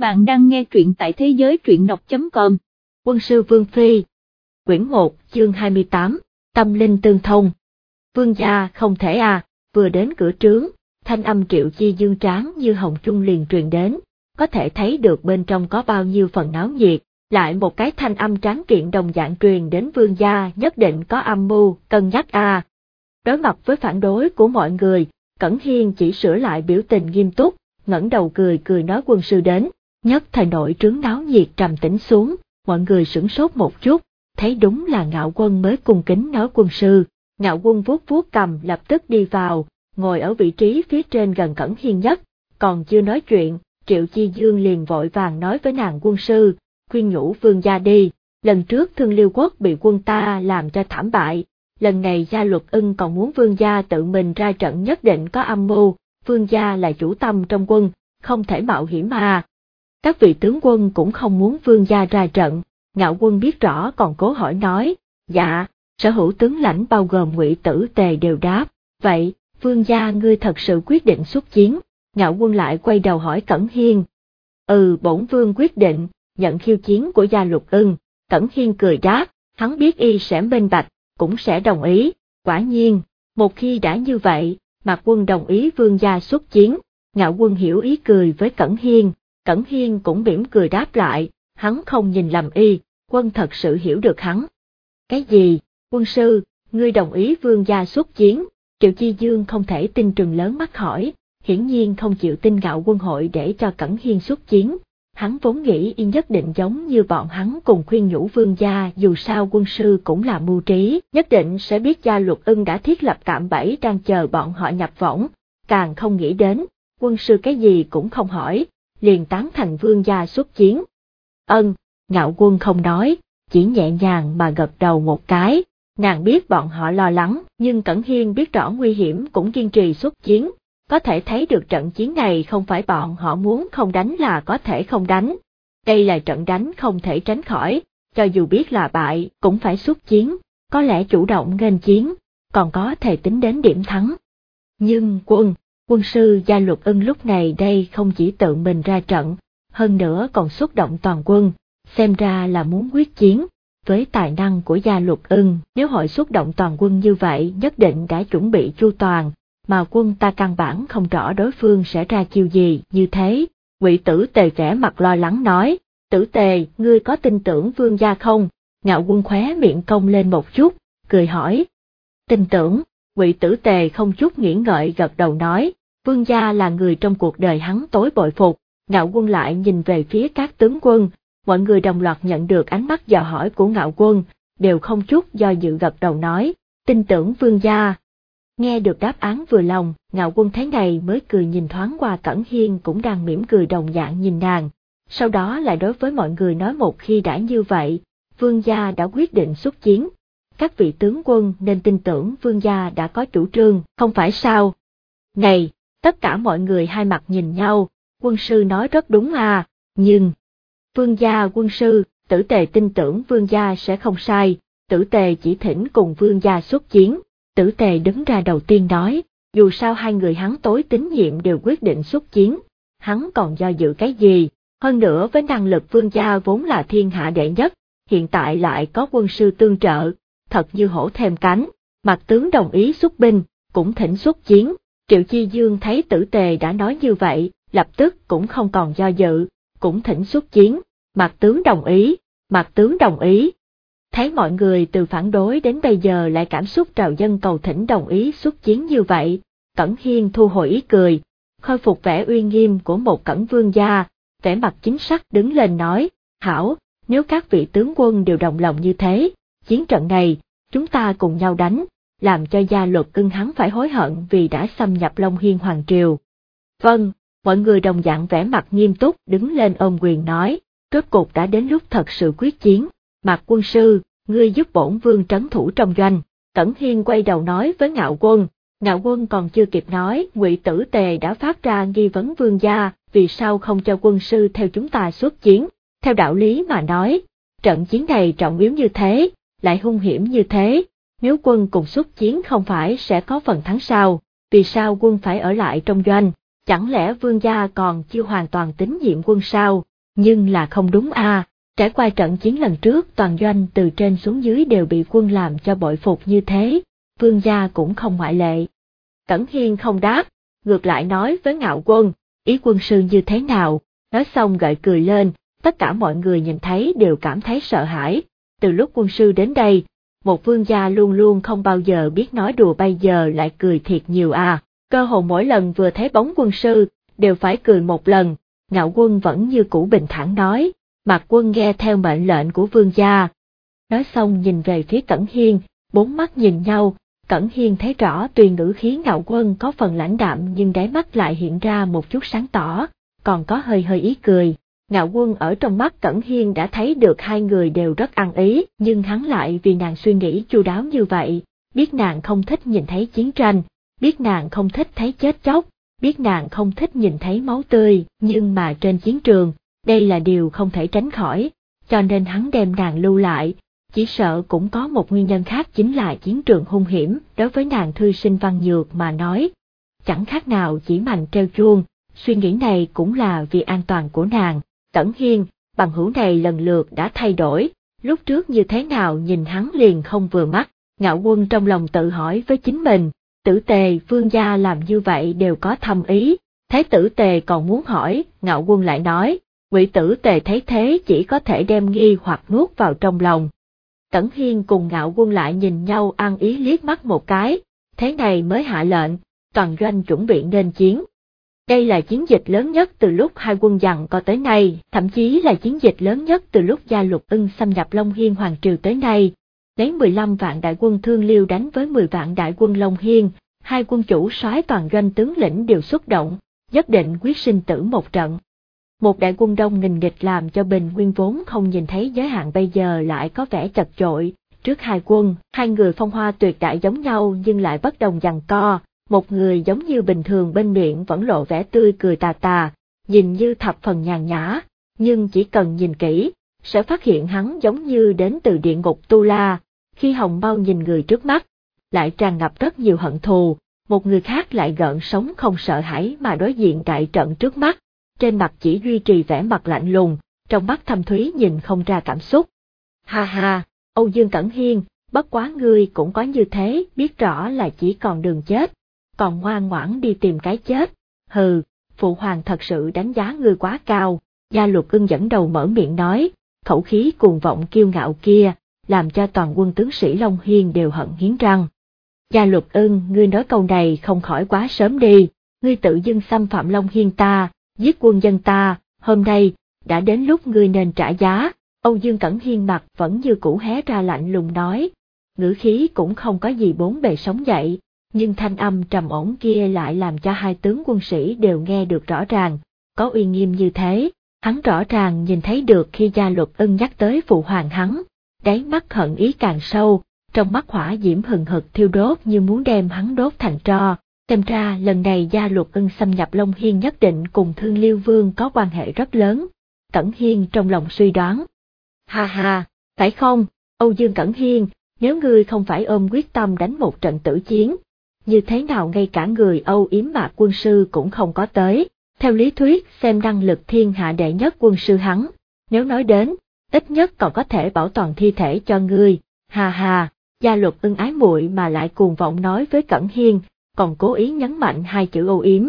Bạn đang nghe truyện tại thế giới truyện đọc.com. Quân sư Vương Phi Quyển 1, chương 28, Tâm linh tương thông. Vương gia không thể à, vừa đến cửa trướng, thanh âm triệu chi dương tráng như hồng trung liền truyền đến, có thể thấy được bên trong có bao nhiêu phần náo nhiệt, lại một cái thanh âm tráng kiện đồng dạng truyền đến vương gia nhất định có âm mưu, cân nhắc à. Đối mặt với phản đối của mọi người, Cẩn Hiên chỉ sửa lại biểu tình nghiêm túc, ngẩng đầu cười cười nói quân sư đến, nhất thời nội trướng náo nhiệt trầm tĩnh xuống, mọi người sửng sốt một chút, thấy đúng là ngạo quân mới cung kính nói quân sư, ngạo quân vuốt vuốt cầm lập tức đi vào, ngồi ở vị trí phía trên gần Cẩn Hiên nhất, còn chưa nói chuyện, Triệu Chi Dương liền vội vàng nói với nàng quân sư, khuyên nhủ vương gia đi, lần trước thương liêu quốc bị quân ta làm cho thảm bại, lần này gia luật ưng còn muốn vương gia tự mình ra trận nhất định có âm mưu, vương gia là chủ tâm trong quân, không thể mạo hiểm mà. Các vị tướng quân cũng không muốn vương gia ra trận, ngạo quân biết rõ còn cố hỏi nói, dạ, sở hữu tướng lãnh bao gồm ngụy tử tề đều đáp, vậy, vương gia ngươi thật sự quyết định xuất chiến, ngạo quân lại quay đầu hỏi Cẩn Hiên. Ừ bổn vương quyết định, nhận khiêu chiến của gia lục ưng, Cẩn Hiên cười đáp, hắn biết y sẽ minh bạch, cũng sẽ đồng ý, quả nhiên, một khi đã như vậy, Mạc Quân đồng ý vương gia xuất chiến, ngạo quân hiểu ý cười với Cẩn Hiên, Cẩn Hiên cũng mỉm cười đáp lại, hắn không nhìn lầm y, quân thật sự hiểu được hắn. Cái gì, quân sư, ngươi đồng ý vương gia xuất chiến, Triệu Chi Dương không thể tin trừng lớn mắt hỏi, hiển nhiên không chịu tin gạo quân hội để cho Cẩn Hiên xuất chiến, hắn vốn nghĩ y nhất định giống như bọn hắn cùng khuyên nhủ vương gia dù sao quân sư cũng là mưu trí, nhất định sẽ biết gia luật ưng đã thiết lập cạm bẫy đang chờ bọn họ nhập võng, càng không nghĩ đến, quân sư cái gì cũng không hỏi, liền tán thành vương gia xuất chiến. Ân, ngạo quân không nói, chỉ nhẹ nhàng mà gật đầu một cái, nàng biết bọn họ lo lắng, nhưng Cẩn Hiên biết rõ nguy hiểm cũng kiên trì xuất chiến, có thể thấy được trận chiến này không phải bọn họ muốn không đánh là có thể không đánh. Đây là trận đánh không thể tránh khỏi, cho dù biết là bại cũng phải xuất chiến, có lẽ chủ động nghênh chiến, còn có thể tính đến điểm thắng. Nhưng quân, quân sư gia luật ưng lúc này đây không chỉ tự mình ra trận, hơn nữa còn xuất động toàn quân, xem ra là muốn quyết chiến. Với tài năng của gia luật ưng, nếu hội xuất động toàn quân như vậy nhất định đã chuẩn bị chu toàn, mà quân ta căn bản không rõ đối phương sẽ ra chiêu gì như thế. Ngụy tử tề vẻ mặt lo lắng nói, tử tề, ngươi có tin tưởng vương gia không? Ngạo quân khóe miệng cong lên một chút, cười hỏi. Tin tưởng, Ngụy tử tề không chút nghĩ ngợi gật đầu nói, vương gia là người trong cuộc đời hắn tối bội phục, ngạo quân lại nhìn về phía các tướng quân, mọi người đồng loạt nhận được ánh mắt dò hỏi của ngạo quân, đều không chút do dự gật đầu nói, tin tưởng vương gia, Nghe được đáp án vừa lòng, ngạo quân thấy này mới cười nhìn thoáng qua Cẩn Hiên cũng đang mỉm cười đồng dạng nhìn nàng. Sau đó lại đối với mọi người nói một khi đã như vậy, vương gia đã quyết định xuất chiến. Các vị tướng quân nên tin tưởng vương gia đã có chủ trương, không phải sao? Này, tất cả mọi người hai mặt nhìn nhau, quân sư nói rất đúng à, nhưng... Vương gia quân sư, tử tề tin tưởng vương gia sẽ không sai, tử tề chỉ thỉnh cùng vương gia xuất chiến, Tử tề đứng ra đầu tiên nói, dù sao hai người hắn tối tín nhiệm đều quyết định xuất chiến, hắn còn do dự cái gì, hơn nữa với năng lực vương gia vốn là thiên hạ đệ nhất, hiện tại lại có quân sư tương trợ, thật như hổ thèm cánh, mặt tướng đồng ý xuất binh, cũng thỉnh xuất chiến, Triệu Chi Dương thấy tử tề đã nói như vậy, lập tức cũng không còn do dự, cũng thỉnh xuất chiến, mặt tướng đồng ý, mặt tướng đồng ý, Thấy mọi người từ phản đối đến bây giờ lại cảm xúc trào dân cầu thỉnh đồng ý xuất chiến như vậy, Cẩn Hiên thu hồi ý cười, khôi phục vẻ uy nghiêm của một cẩn vương gia, vẻ mặt chính sắc đứng lên nói, hảo, nếu các vị tướng quân đều đồng lòng như thế, chiến trận này, chúng ta cùng nhau đánh, làm cho gia luật ưng hắn phải hối hận vì đã xâm nhập Long Hiên Hoàng Triều. Vâng, mọi người đồng dạng vẻ mặt nghiêm túc đứng lên ôm quyền nói, kết cục đã đến lúc thật sự quyết chiến. mặt quân sư, ngươi giúp bổn vương trấn thủ trong doanh. Cẩn Hiên quay đầu nói với ngạo quân, ngạo quân còn chưa kịp nói, ngụy tử tề đã phát ra nghi vấn vương gia, vì sao không cho quân sư theo chúng ta xuất chiến, theo đạo lý mà nói, trận chiến này trọng yếu như thế, lại hung hiểm như thế, nếu quân cùng xuất chiến không phải sẽ có phần thắng sao, vì sao quân phải ở lại trong doanh, chẳng lẽ vương gia còn chưa hoàn toàn tín nhiệm quân sao, nhưng là không đúng a. Trải qua trận chiến lần trước toàn doanh từ trên xuống dưới đều bị quân làm cho bội phục như thế, vương gia cũng không ngoại lệ. Cẩn Hiên không đáp, ngược lại nói với ngạo quân, ý quân sư như thế nào, nói xong gợi cười lên, tất cả mọi người nhìn thấy đều cảm thấy sợ hãi. Từ lúc quân sư đến đây, một vương gia luôn luôn không bao giờ biết nói đùa bây giờ lại cười thiệt nhiều à, cơ hồ mỗi lần vừa thấy bóng quân sư, đều phải cười một lần, ngạo quân vẫn như cũ bình thản nói, mặt quân nghe theo mệnh lệnh của vương gia. Nói xong nhìn về phía Cẩn Hiên, bốn mắt nhìn nhau, Cẩn Hiên thấy rõ tuy ngữ khí ngạo quân có phần lãnh đạm nhưng đáy mắt lại hiện ra một chút sáng tỏ, còn có hơi hơi ý cười. Ngạo quân ở trong mắt Cẩn Hiên đã thấy được hai người đều rất ăn ý, nhưng hắn lại vì nàng suy nghĩ chu đáo như vậy, biết nàng không thích nhìn thấy chiến tranh, biết nàng không thích thấy chết chóc, biết nàng không thích nhìn thấy máu tươi, nhưng mà trên chiến trường, đây là điều không thể tránh khỏi, cho nên hắn đem nàng lưu lại, chỉ sợ cũng có một nguyên nhân khác chính là chiến trường hung hiểm đối với nàng thư sinh văn nhược mà nói. Chẳng khác nào chỉ mạnh treo chuông, suy nghĩ này cũng là vì an toàn của nàng. Tẩn Hiên, bằng hữu này lần lượt đã thay đổi, lúc trước như thế nào nhìn hắn liền không vừa mắt, ngạo quân trong lòng tự hỏi với chính mình, tử tề vương gia làm như vậy đều có thâm ý, thái tử tề còn muốn hỏi, ngạo quân lại nói, ngụy tử tề thấy thế chỉ có thể đem nghi hoặc nuốt vào trong lòng. Tẩn Hiên cùng ngạo quân lại nhìn nhau ăn ý liếc mắt một cái, thế này mới hạ lệnh, toàn doanh chuẩn bị nên chiến. Đây là chiến dịch lớn nhất từ lúc hai quân dằn co tới nay, thậm chí là chiến dịch lớn nhất từ lúc gia lục ưng xâm nhập Long Hiên Hoàng Triều tới nay. Lấy 15 vạn đại quân thương liêu đánh với 10 vạn đại quân Long Hiên, hai quân chủ soái toàn doanh tướng lĩnh đều xúc động, nhất định quyết sinh tử một trận. Một đại quân đông nghìn nghịch làm cho Bình Nguyên vốn không nhìn thấy giới hạn bây giờ lại có vẻ chật chội, trước hai quân, hai người phong hoa tuyệt đại giống nhau nhưng lại bất đồng giằng co, một người giống như bình thường bên miệng vẫn lộ vẻ tươi cười tà tà, nhìn như thập phần nhàn nhã, nhưng chỉ cần nhìn kỹ, sẽ phát hiện hắn giống như đến từ địa ngục Tu La, khi Hồng Bao nhìn người trước mắt, lại tràn ngập rất nhiều hận thù, một người khác lại gợn sống không sợ hãi mà đối diện đại trận trước mắt, trên mặt chỉ duy trì vẻ mặt lạnh lùng, trong mắt thâm thúy nhìn không ra cảm xúc. Ha ha, Âu Dương Cẩn Hiên, bất quá ngươi cũng có như thế, biết rõ là chỉ còn đường chết, còn ngoan ngoãn đi tìm cái chết. Hừ, phụ hoàng thật sự đánh giá ngươi quá cao, gia luật ưng dẫn đầu mở miệng nói, khẩu khí cuồng vọng kiêu ngạo kia, làm cho toàn quân tướng sĩ Long Hiên đều hận hiến răng. Gia luật ưng, ngươi nói câu này không khỏi quá sớm đi, ngươi tự dưng xâm phạm Long Hiên ta, giết quân dân ta, hôm nay, đã đến lúc ngươi nên trả giá, Âu Dương Cẩn Hiên mặt vẫn như cũ hé ra lạnh lùng nói, ngữ khí cũng không có gì bốn bề sống dậy, nhưng thanh âm trầm ổn kia lại làm cho hai tướng quân sĩ đều nghe được rõ ràng, có uy nghiêm như thế, hắn rõ ràng nhìn thấy được khi gia luật ân nhắc tới phụ hoàng hắn, đáy mắt hận ý càng sâu, trong mắt hỏa diễm hừng hực thiêu đốt như muốn đem hắn đốt thành tro. Xem ra lần này gia luật ân xâm nhập Long Hiên nhất định cùng Thương Liêu Vương có quan hệ rất lớn. Cẩn Hiên trong lòng suy đoán. Ha ha, phải không, Âu Dương Cẩn Hiên, nếu ngươi không phải ôm quyết tâm đánh một trận tử chiến, như thế nào ngay cả người Âu yếm mạc quân sư cũng không có tới, theo lý thuyết xem năng lực thiên hạ đệ nhất quân sư hắn, nếu nói đến, ít nhất còn có thể bảo toàn thi thể cho ngươi, hà hà, gia luật ưng ái muội mà lại cuồng vọng nói với Cẩn Hiên, còn cố ý nhấn mạnh hai chữ âu yếm.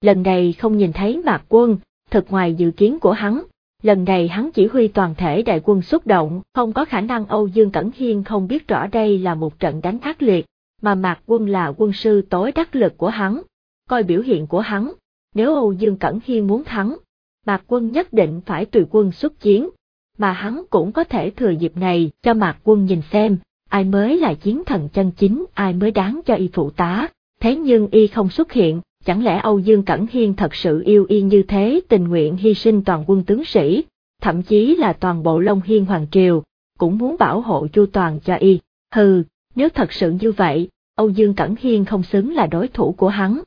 Lần này không nhìn thấy mạc quân, thật ngoài dự kiến của hắn, lần này hắn chỉ huy toàn thể đại quân xúc động, không có khả năng Âu Dương Cẩn Hiên không biết rõ đây là một trận đánh ác liệt, mà Mạc Quân là quân sư tối đắc lực của hắn, coi biểu hiện của hắn, nếu Âu Dương Cẩn Hiên muốn thắng, Mạc Quân nhất định phải tùy quân xuất chiến, mà hắn cũng có thể thừa dịp này cho Mạc Quân nhìn xem, ai mới là chiến thần chân chính, ai mới đáng cho y phụ tá, thế nhưng y không xuất hiện, chẳng lẽ Âu Dương Cẩn Hiên thật sự yêu y như thế tình nguyện hy sinh toàn quân tướng sĩ, thậm chí là toàn bộ Long Hiên Hoàng Triều, cũng muốn bảo hộ chu toàn cho y, hừ, nếu thật sự như vậy, Âu Dương Cẩn Hiên không xứng là đối thủ của hắn.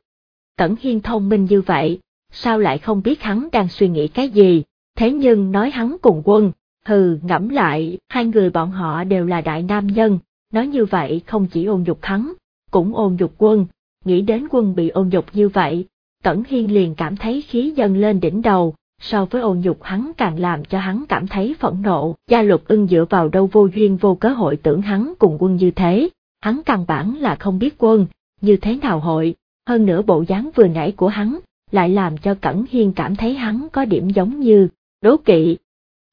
Cẩn Hiên thông minh như vậy, sao lại không biết hắn đang suy nghĩ cái gì, thế nhưng nói hắn cùng quân, hừ ngẫm lại, hai người bọn họ đều là đại nam nhân, nói như vậy không chỉ ôn dục hắn, cũng ôn dục quân, nghĩ đến quân bị ôn dục như vậy, Cẩn Hiên liền cảm thấy khí dâng lên đỉnh đầu, so với ôn nhục hắn càng làm cho hắn cảm thấy phẫn nộ, gia luật ưng dựa vào đâu vô duyên vô cớ hội tưởng hắn cùng quân như thế, hắn căn bản là không biết quân, như thế nào hội, hơn nữa bộ dáng vừa nãy của hắn, lại làm cho Cẩn Hiên cảm thấy hắn có điểm giống như, đố kỵ.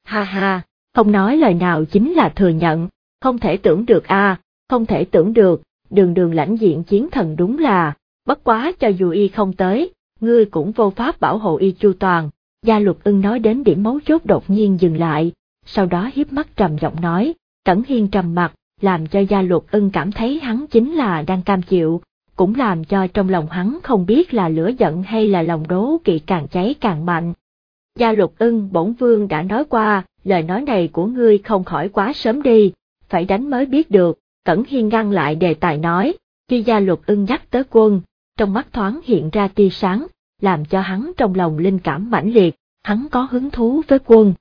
Ha ha, không nói lời nào chính là thừa nhận, không thể tưởng được a, không thể tưởng được, đường đường lãnh diện chiến thần đúng là, bất quá cho dù y không tới, ngươi cũng vô pháp bảo hộ y chu toàn. Gia luật ưng nói đến điểm mấu chốt đột nhiên dừng lại, sau đó hiếp mắt trầm giọng nói, Cẩn Hiên trầm mặt, làm cho gia luật ưng cảm thấy hắn chính là đang cam chịu, cũng làm cho trong lòng hắn không biết là lửa giận hay là lòng đố kỵ càng cháy càng mạnh. Gia luật ưng bổn vương đã nói qua, lời nói này của ngươi không khỏi quá sớm đi, phải đánh mới biết được, Cẩn Hiên ngăn lại đề tài nói, khi gia luật ưng nhắc tới quân, trong mắt thoáng hiện ra tia sáng, làm cho hắn trong lòng linh cảm mãnh liệt, hắn có hứng thú với quân.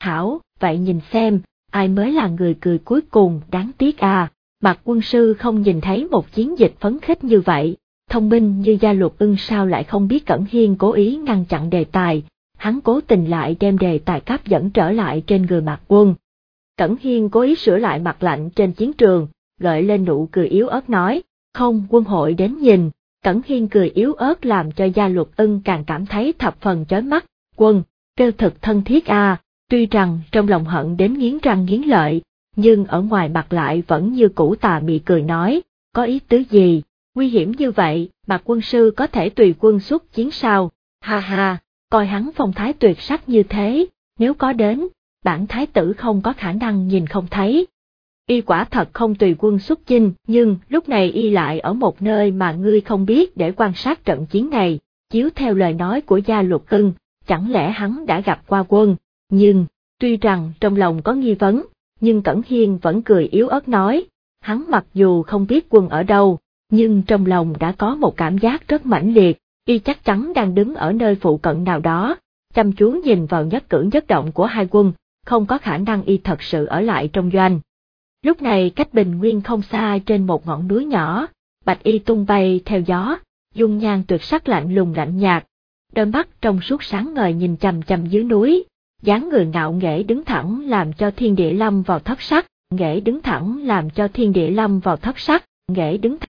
Hảo, vậy nhìn xem, ai mới là người cười cuối cùng đáng tiếc à, mặt quân sư không nhìn thấy một chiến dịch phấn khích như vậy, thông minh như gia luật ưng sao lại không biết Cẩn Hiên cố ý ngăn chặn đề tài, hắn cố tình lại đem đề tài cáp dẫn trở lại trên người mặt quân. Cẩn Hiên cố ý sửa lại mặt lạnh trên chiến trường, gợi lên nụ cười yếu ớt nói, không quân hội đến nhìn, Cẩn Hiên cười yếu ớt làm cho gia luật ưng càng cảm thấy thập phần chói mắt, quân, kêu thật thân thiết à, tuy rằng trong lòng hận đến nghiến răng nghiến lợi, nhưng ở ngoài mặt lại vẫn như cũ tà mị cười nói, có ý tứ gì, nguy hiểm như vậy, mà quân sư có thể tùy quân xuất chiến sao, ha ha, coi hắn phong thái tuyệt sắc như thế, nếu có đến, bản thái tử không có khả năng nhìn không thấy. Y quả thật không tùy quân xuất chinh, nhưng lúc này y lại ở một nơi mà ngươi không biết để quan sát trận chiến này, chiếu theo lời nói của gia luật cưng, chẳng lẽ hắn đã gặp qua quân, nhưng, tuy rằng trong lòng có nghi vấn, nhưng Cẩn Hiên vẫn cười yếu ớt nói, hắn mặc dù không biết quân ở đâu, nhưng trong lòng đã có một cảm giác rất mãnh liệt, y chắc chắn đang đứng ở nơi phụ cận nào đó, chăm chú nhìn vào nhất cử nhất động của hai quân, không có khả năng y thật sự ở lại trong doanh. Lúc này cách bình nguyên không xa trên một ngọn núi nhỏ, bạch y tung bay theo gió, dung nhan tuyệt sắc lạnh lùng lạnh nhạt, đôi mắt trong suốt sáng ngời nhìn chằm chằm dưới núi, dáng người ngạo nghễ đứng thẳng làm cho thiên địa lâm vào thất sắc, nghễ đứng thẳng làm cho thiên địa lâm vào thất sắc, nghễ đứng thẳng